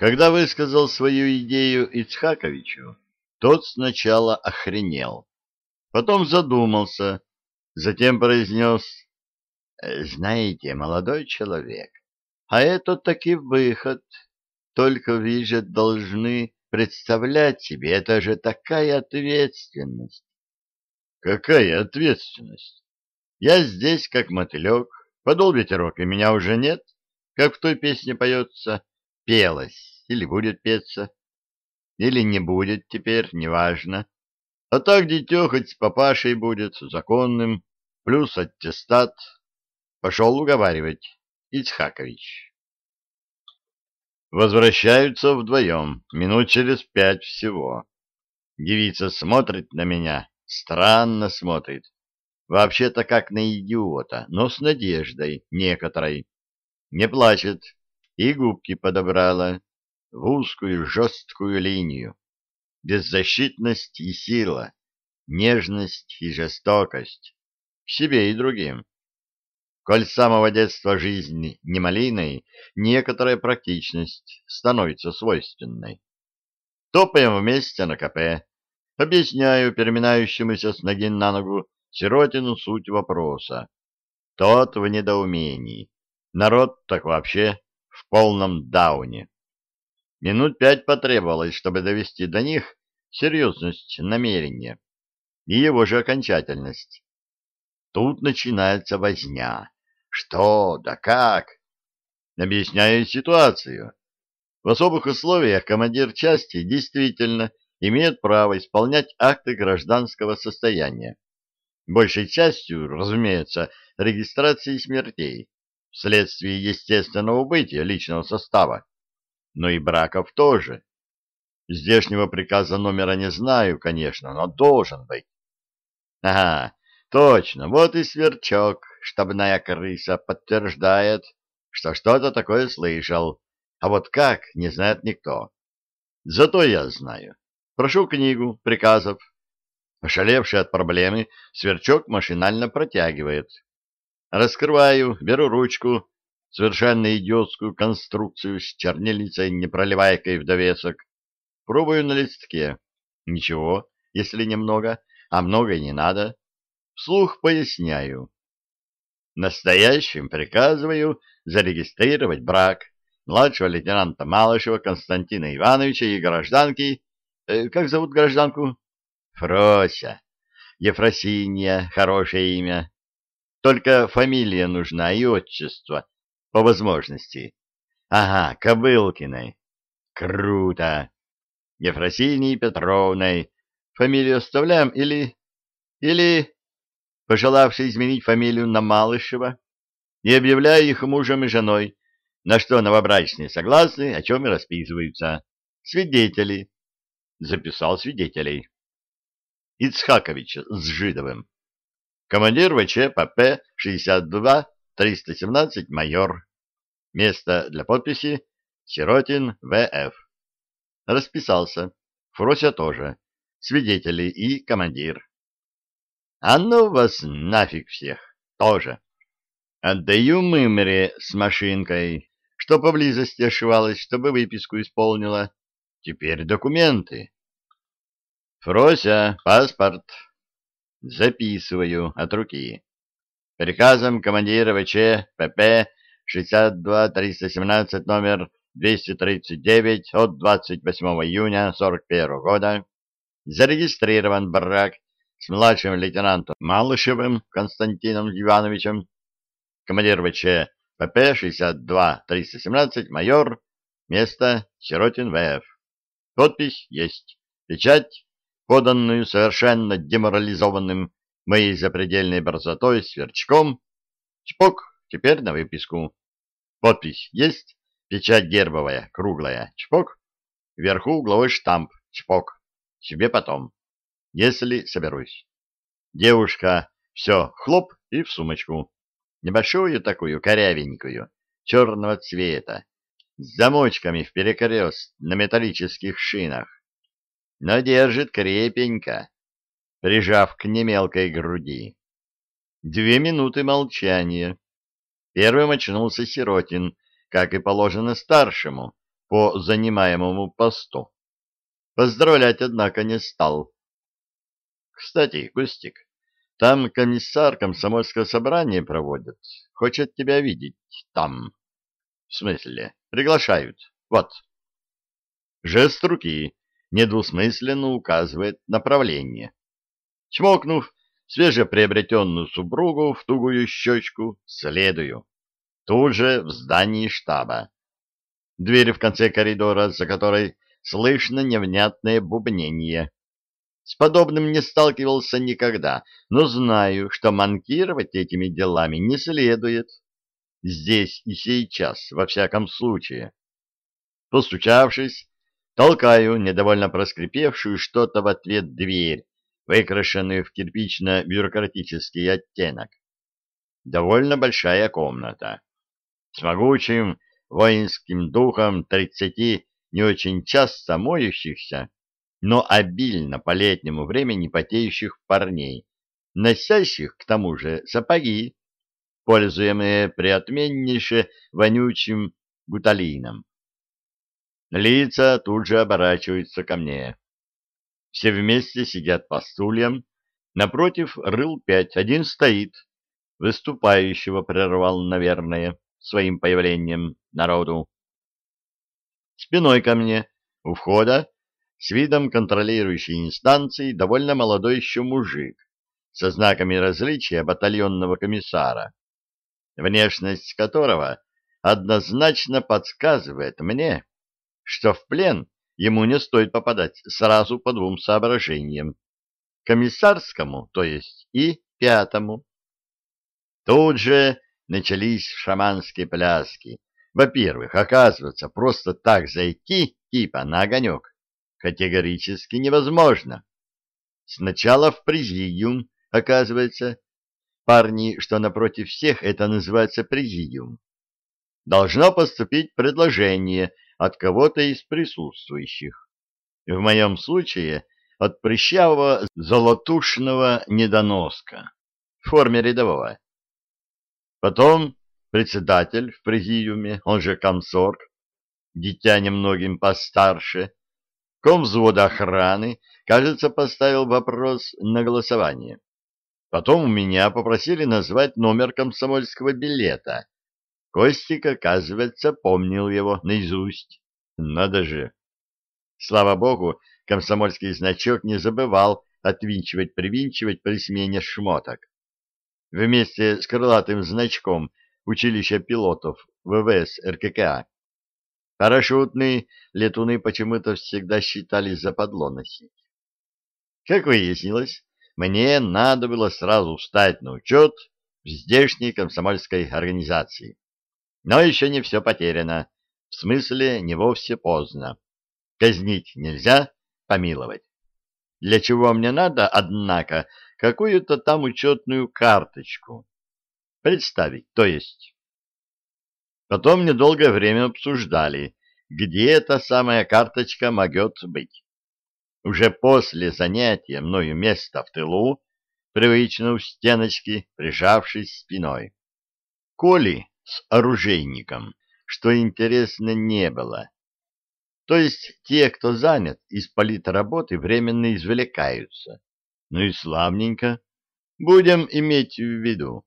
Когда высказал свою идею Ицхаковичу, тот сначала охренел, потом задумался, затем произнес, «Знаете, молодой человек, а это таки выход, только вы же должны представлять себе, это же такая ответственность». «Какая ответственность? Я здесь как мотылек, подул ветерок, и меня уже нет, как в той песне поется, пелось или будет петься, или не будет теперь, неважно. А так дитё хоть с папашей будет, законным, плюс аттестат. Пошел уговаривать, Ицхакович. Возвращаются вдвоем, минут через пять всего. Девица смотрит на меня, странно смотрит. Вообще-то как на идиота, но с надеждой некоторой. Не плачет и губки подобрала в узкую жесткую линию. Беззащитность и сила, нежность и жестокость. К себе и другим. Коль с самого детства жизни не некоторая практичность становится свойственной. Топаем вместе на КП. Объясняю переминающемуся с ноги на ногу Сиротину суть вопроса. Тот в недоумении. Народ так вообще в полном дауне. Минут пять потребовалось, чтобы довести до них серьезность намерения и его же окончательность. Тут начинается возня. Что, да как? Объясняю ситуацию. В особых условиях командир части действительно имеет право исполнять акты гражданского состояния. Большей частью, разумеется, регистрации смертей вследствие естественного убытия личного состава но и браков тоже. Здешнего приказа номера не знаю, конечно, но должен быть. Ага, точно, вот и сверчок, штабная крыса, подтверждает, что что-то такое слышал, а вот как, не знает никто. Зато я знаю. Прошу книгу приказов. Ошалевший от проблемы, сверчок машинально протягивает. Раскрываю, беру ручку, совершенно идиотскую конструкцию с чернильницей непроливайкой в довесок. Пробую на листке. Ничего, если немного, а много не надо. Вслух поясняю. Настоящим приказываю зарегистрировать брак младшего лейтенанта Малышева Константина Ивановича и гражданки... Э, как зовут гражданку? Фрося. Ефросинья, хорошее имя. Только фамилия нужна и отчество, по возможности. Ага, Кобылкиной. Круто. Ефросинии Петровной. Фамилию оставляем или... Или... Пожелавший изменить фамилию на Малышева и объявляя их мужем и женой, на что новобрачные согласны, о чем и расписываются. Свидетели. Записал свидетелей. Ицхакович с Жидовым. Командир ВЧ ПП 62 317 майор. Место для подписи Сиротин В.Ф. Расписался. Фрося тоже. Свидетели и командир. А ну вас нафиг всех. Тоже. Отдаю мымре с машинкой, что поблизости ошивалась, чтобы выписку исполнила. Теперь документы. Фрося, паспорт. Записываю от руки. Приказом командира ВЧ ПП 62-317 номер 239 от 28 июня 41 года зарегистрирован брак с младшим лейтенантом Малышевым Константином Ивановичем, командир ВЧ ПП 62-317, майор, место Сиротин ВФ. Подпись есть. Печать, поданную совершенно деморализованным моей запредельной борзотой сверчком. Чпок, теперь на выписку. Подпись есть, печать гербовая, круглая. Чпок. Вверху угловой штамп. Чпок. Себе потом. Если соберусь. Девушка, все, хлоп и в сумочку. Небольшую такую, корявенькую, черного цвета, с замочками в перекрест на металлических шинах. Но держит крепенько прижав к немелкой груди. Две минуты молчания. Первым очнулся Сиротин, как и положено старшему, по занимаемому посту. Поздравлять, однако, не стал. Кстати, Кустик, там комиссар комсомольское собрание проводит. Хочет тебя видеть там. В смысле? Приглашают. Вот. Жест руки недвусмысленно указывает направление. Чмокнув свежеприобретенную супругу в тугую щечку, следую. Тут же в здании штаба. Дверь в конце коридора, за которой слышно невнятное бубнение. С подобным не сталкивался никогда, но знаю, что манкировать этими делами не следует. Здесь и сейчас, во всяком случае. Постучавшись, толкаю недовольно проскрипевшую что-то в ответ дверь, выкрашенную в кирпично-бюрократический оттенок. Довольно большая комната. С могучим воинским духом тридцати не очень часто моющихся, но обильно по летнему времени потеющих парней, носящих, к тому же, сапоги, пользуемые преотменнейше вонючим гуталином. Лица тут же оборачиваются ко мне. Все вместе сидят по стульям. Напротив рыл пять, один стоит. Выступающего прервал, наверное, своим появлением народу. Спиной ко мне, у входа, с видом контролирующей инстанции, довольно молодой еще мужик, со знаками различия батальонного комиссара, внешность которого однозначно подсказывает мне, что в плен ему не стоит попадать сразу по двум соображениям. Комиссарскому, то есть, и пятому. Тут же начались шаманские пляски. Во-первых, оказывается, просто так зайти, типа, на огонек, категорически невозможно. Сначала в президиум, оказывается. Парни, что напротив всех, это называется президиум. Должно поступить предложение от кого-то из присутствующих. В моем случае от прыщавого золотушного недоноска в форме рядового. Потом председатель в президиуме, он же комсорг, дитя немногим постарше, комвзвода охраны, кажется, поставил вопрос на голосование. Потом у меня попросили назвать номер комсомольского билета, Костик, оказывается, помнил его наизусть. Надо же! Слава богу, комсомольский значок не забывал отвинчивать-привинчивать при смене шмоток. Вместе с крылатым значком училища пилотов ВВС РККА. Парашютные летуны почему-то всегда считали западло носить. Как выяснилось, мне надо было сразу встать на учет в здешней комсомольской организации. Но еще не все потеряно. В смысле, не вовсе поздно. Казнить нельзя, помиловать. Для чего мне надо, однако, какую-то там учетную карточку. Представить, то есть. Потом недолгое время обсуждали, где эта самая карточка могет быть. Уже после занятия мною места в тылу, привычно у стеночки, прижавшись спиной. Коли с оружейником, что интересно не было. То есть те, кто занят, из политработы временно извлекаются. Ну и славненько. Будем иметь в виду.